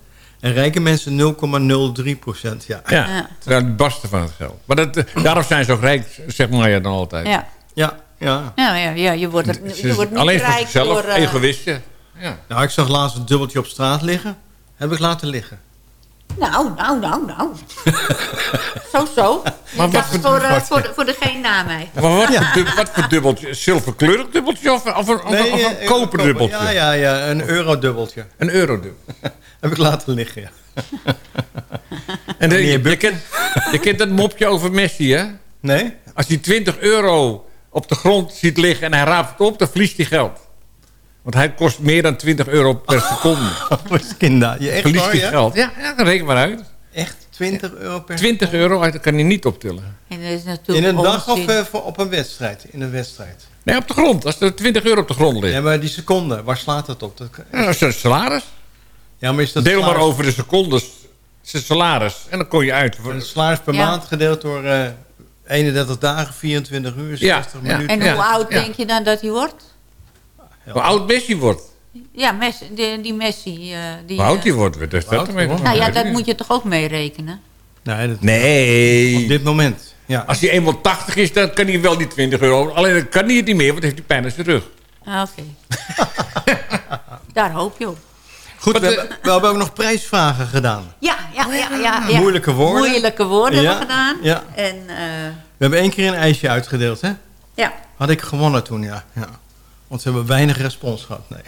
En rijke mensen 0,03%, ja. Ja, Ja. terwijl die barsten van het geld. Maar dat, eh, daarom zijn ze ook rijk, zegt Maya dan altijd. Ja. Ja, ja. Ja, ja, ja, je wordt, er, je is wordt niet alleen voor rijk zichzelf, door... egoïstje. Ja. Nou, ik zag laatst een dubbeltje op straat liggen. Heb ik laten liggen. Nou, nou, nou, nou. zo, zo. Maar dat wat is voor- voor, eh, de, voor degene na mij. Maar wat, voor, wat voor dubbeltje? Een Zilverkleurig dubbeltje of, of, een- of eh, een eh, koperdubbeltje? Ja, ja, ja. Een eurodubbeltje. Een eurodubbel. Heb ik laten liggen, ja. En de, je, je, kent, je kent dat mopje over Messi, hè? Nee? Als hij 20 euro op de grond ziet liggen en hij raapt het op, dan verliest hij geld. Want hij kost meer dan 20 euro per seconde. Kinder, je echt hij ja? geld. Ja, ja, dan reken maar uit. Echt 20 euro per 20 euro, dat kan hij niet optillen. En dat is In een dag of onzin. eh, voor- op een wedstrijd? In een wedstrijd. Nee, op de grond. Als er 20 euro op de grond ligt. Ja, maar die seconde, waar slaat dat op? Dat, Ja, dat is een salaris. ja, maar is dat Deel maar over de secondes. Zijn salaris. En dan kom je uit. voor- Een salaris per Ja. maand gedeeld door eh 31 dagen, 24 uur, 60 Ja, ja. minuten. En hoe oud ja. denk je dan dat hij wordt? Hoe oud Messi wordt. Ja, Messi, die, die Messi. eh, die, Hoe oud eh, hij wordt. Dat oud dat ermee Nou ja, dat moet je toch ook meerekenen? Nee, dat, Nee. op dit moment. Ja. Als hij eenmaal 80 is, dan kan hij wel die 20 euro. Alleen dan kan hij het niet meer, want heeft hij pijn aan zijn rug. Ah, Oké. Daar hoop je op. Goed, we, Wat, hebben, we hebben ook nog prijsvragen gedaan. Ja, ja, ja. ja, ja. Moeilijke woorden. Moeilijke woorden Ja, hebben we gedaan. ja. En uh, We hebben één keer een ijsje uitgedeeld, hè? ja, Had ik gewonnen toen, ja. ja. Want ze hebben weinig respons gehad, nee.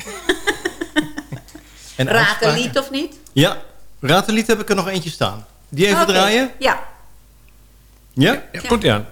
en raad een uitspraken? lied of niet? Ja, raad een lied heb ik er nog eentje staan. Die even draaien? Ja. Ja? Ja, komt ie aan.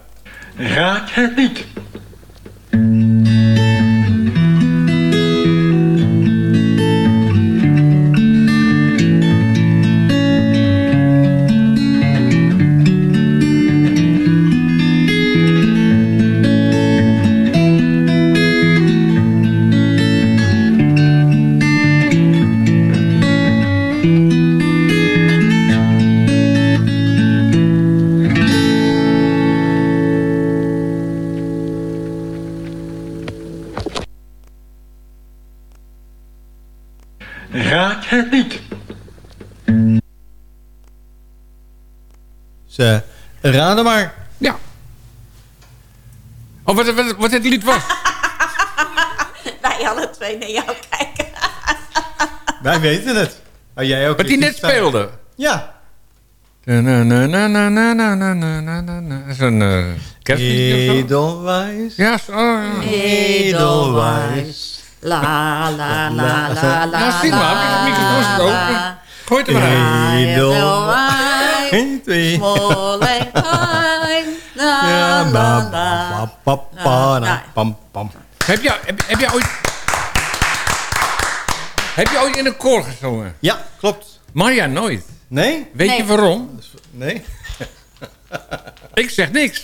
maar. Ja. Oh, wat, wat, het lied was? Wij alle twee naar jou kijken. Wij weten het. Oh, jij ook. Wat die net speelde. Ja. Zo'n kerstliedje Edelwijs. Ja, zo. Oh, ja. Edelwijs. La, la, la, la, la, nou, la. Microfoon. Gooi het maar uit. Edelwijs. Eén, twee. Small and kind. La, Ja, la, ba, la. ba, ba, ba, da, pam, pam. Heb jij, heb, heb jij ooit... Heb je ooit in een koor gezongen? Ja, klopt. Marja, nooit. Nee? Weet Nee. je waarom? Nee? Ik zeg niks.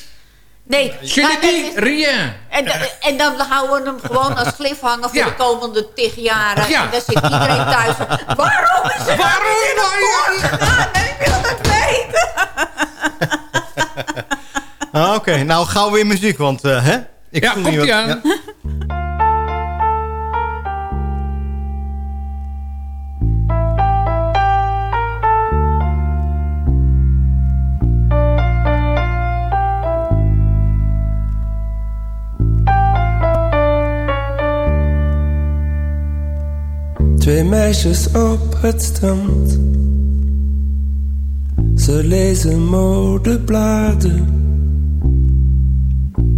Nee. Je maar rien. En, da- en dan houden we hem gewoon als cliffhanger voor Ja. de komende tig jaren. Ja. En dan zit iedereen thuis. Waarom is er Waarom nou in een koor gegaan? En ik wil dat weten. Ah, Oké, nou gauw weer muziek, want eh, hè? Ik Ja, voel komt niet ie wat- aan. ja. Twee meisjes op het strand. Ze lezen modebladen.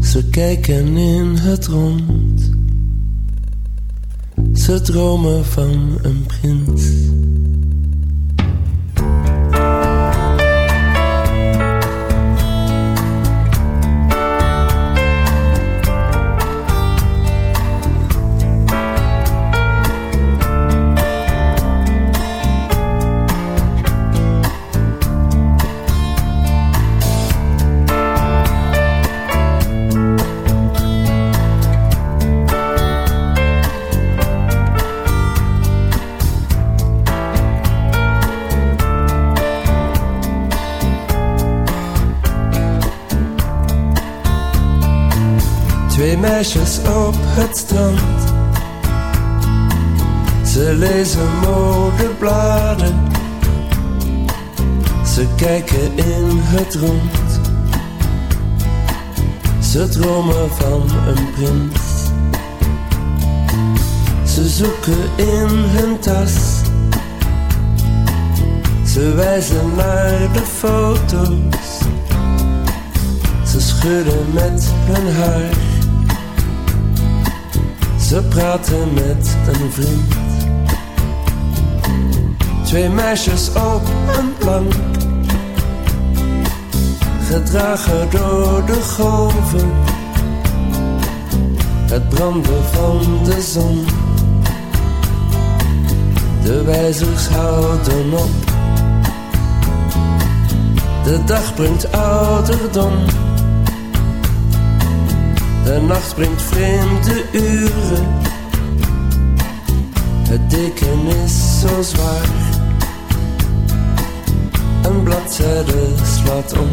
Ze kijken in het rond. Ze dromen van een prins. Meisjes op het strand. Ze lezen modebladen. Ze kijken in het rond. Ze dromen van een prins. Ze zoeken in hun tas. Ze wijzen naar de foto's. Ze schudden met hun haar. Ze praten met een vriend. Twee meisjes op een plank. Gedragen door de golven. Het branden van de zon. De wijzers houden op. De dag brengt ouderdom. De nacht brengt vreemde uren. Het deken is zo zwaar. Een bladzijde slaat om.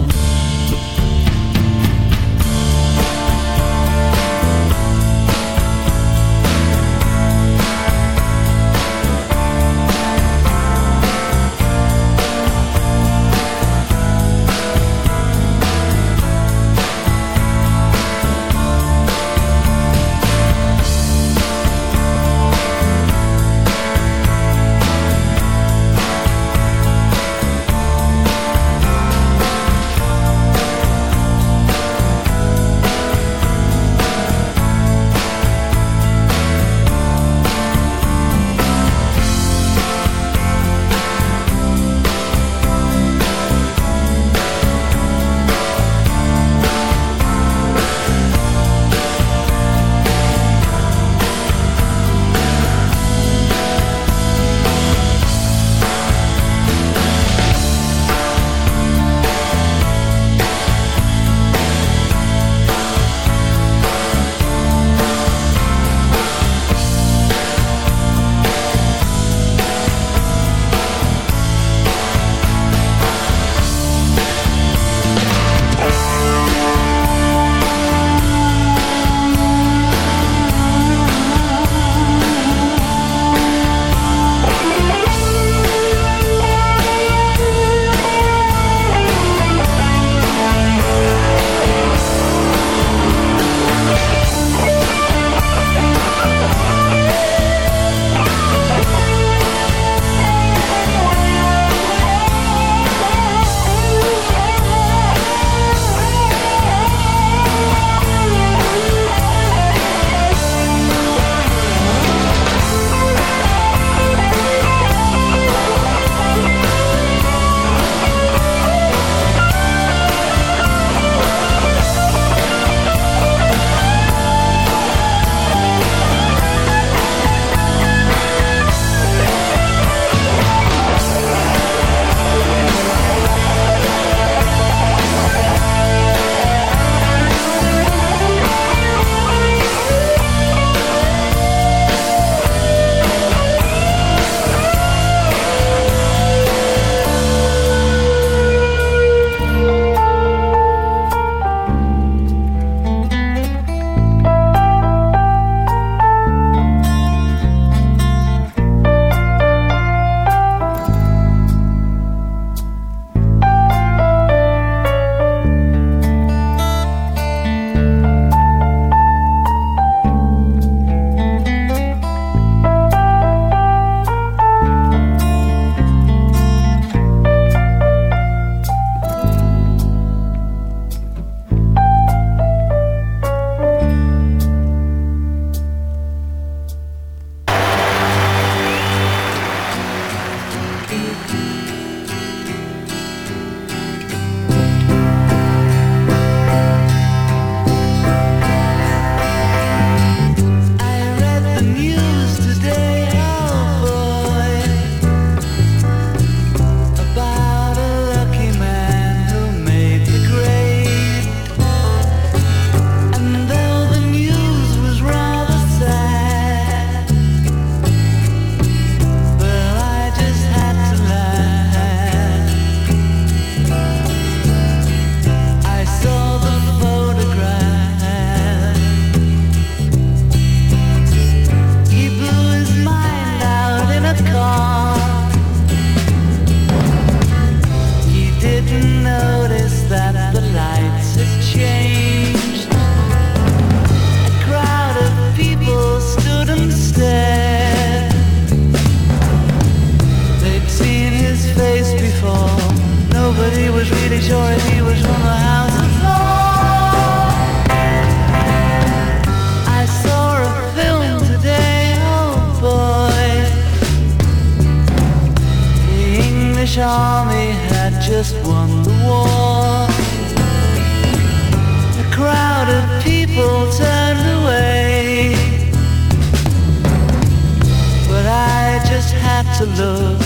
To look,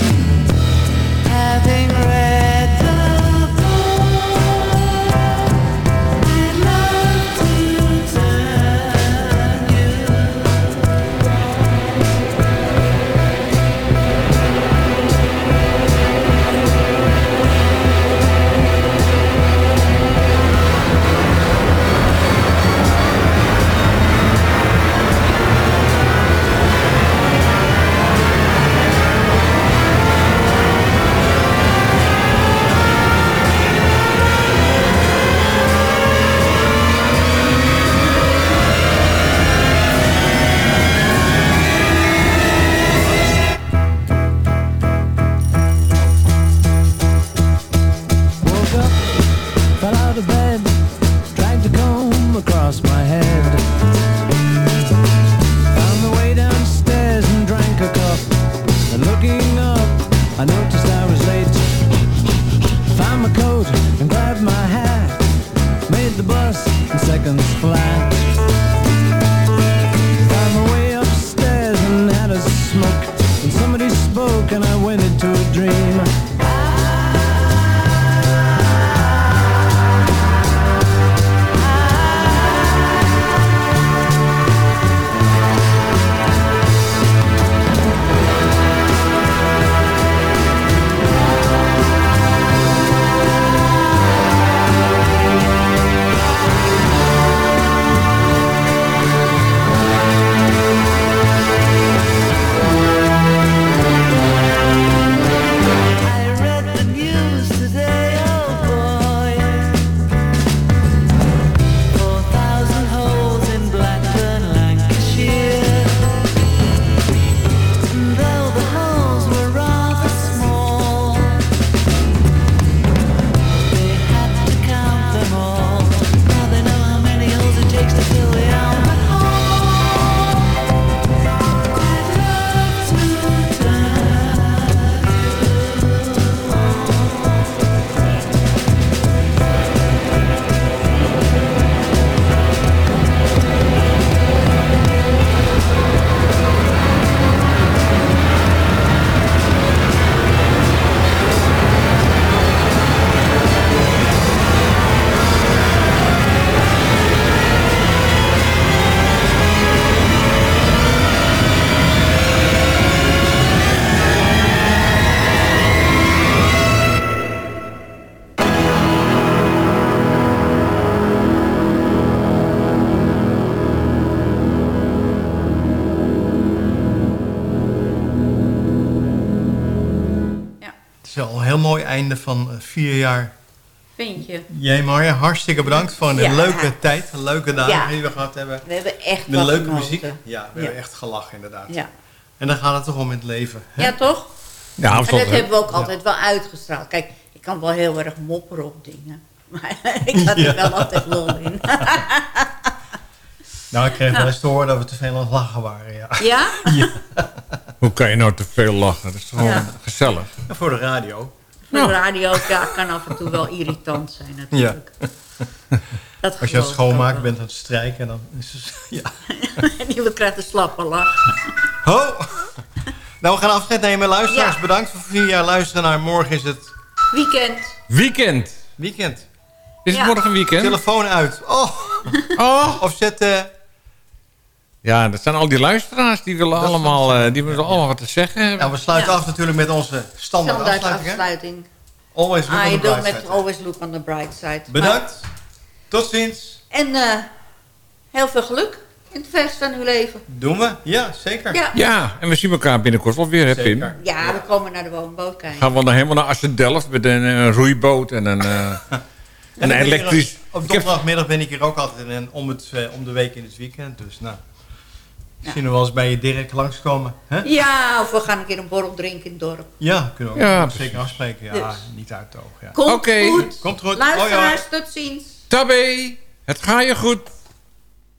einde van eh, vier jaar. Vind je? Jij Marja, hartstikke bedankt voor een Ja. leuke tijd. Een leuke dagen Ja. die we gehad hebben. We hebben echt De leuke genoten. muziek. Ja, we Ja. hebben echt gelachen inderdaad. Ja. En dan gaat het toch om in het leven. hè? Ja, toch? Ja, en dat hebben we ook Ja. altijd wel uitgestraald. Kijk, ik kan wel heel erg mopperen op dingen. Maar ik had er Ja. wel altijd lol in. Nou, ik kreeg wel eens te horen dat we te veel aan het lachen waren. Ja? Ja? Hoe kan je nou te veel lachen? Dat is gewoon Ja. gezellig. En voor de radio. Voor de radio ja, kan af en toe wel irritant zijn Ja. natuurlijk. Dat Als je aan het schoonmaken bent aan het strijken, dan is het... Ja. Die krijgt een slappe lach. Ho! Nou, we gaan afscheid nemen. Luisteraars, Ja. bedankt voor vier jaar luisteren naar Morgen is het... Weekend. Weekend. Weekend. Is het morgen weekend? Telefoon uit. Oh. oh. Of zet... eh, Ja, dat zijn al die luisteraars. Die willen allemaal, eh, die willen allemaal wat te zeggen hebben. Nou, we sluiten af natuurlijk met onze standaard Standaard afsluiting. Always look on je the bright met side. always look on the bright side. Bedankt. Tot ziens. En eh, heel veel geluk in het verst van uw leven. Doen we? Ja, zeker. Ja. Ja, en we zien elkaar binnenkort wel weer, hè Pim? Zeker. Ja, we komen naar de woonboot kijken. Gaan we dan helemaal naar Assen-Delft met een, roeiboot en een, eh, En een elektrisch... Op donderdagmiddag ben ik hier ook altijd en om, het, om de week in het weekend. Dus nou, misschien nog wel eens bij je Dirk langskomen. Hè? Ja, of we gaan een keer een borrel drinken in het dorp. Ja, kunnen we ook Ja, zeker afspreken. Ja, Dus. niet uit het oog. Ja. Komt Oké. goed. Komt goed. Luisteraars, tot ziens. Tabé, het gaat je goed.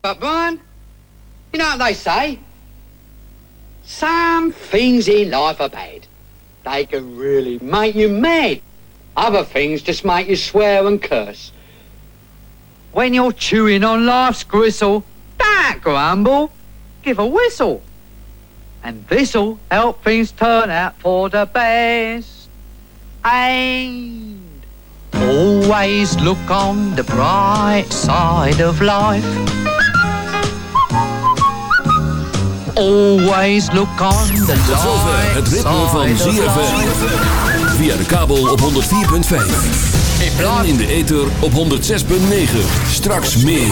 But Brian, you know what they say? Some things in life are bad. They can really make you mad. Other things just make you swear and curse. When you're chewing on life's gristle, don't grumble, give a whistle. And this'll help things turn out for the best. And always look on the bright side of life. Always look on the Tot zover het light ritme van side of ZFM. life. Via de kabel op 104.5. En in de ether op 106.9. Straks meer.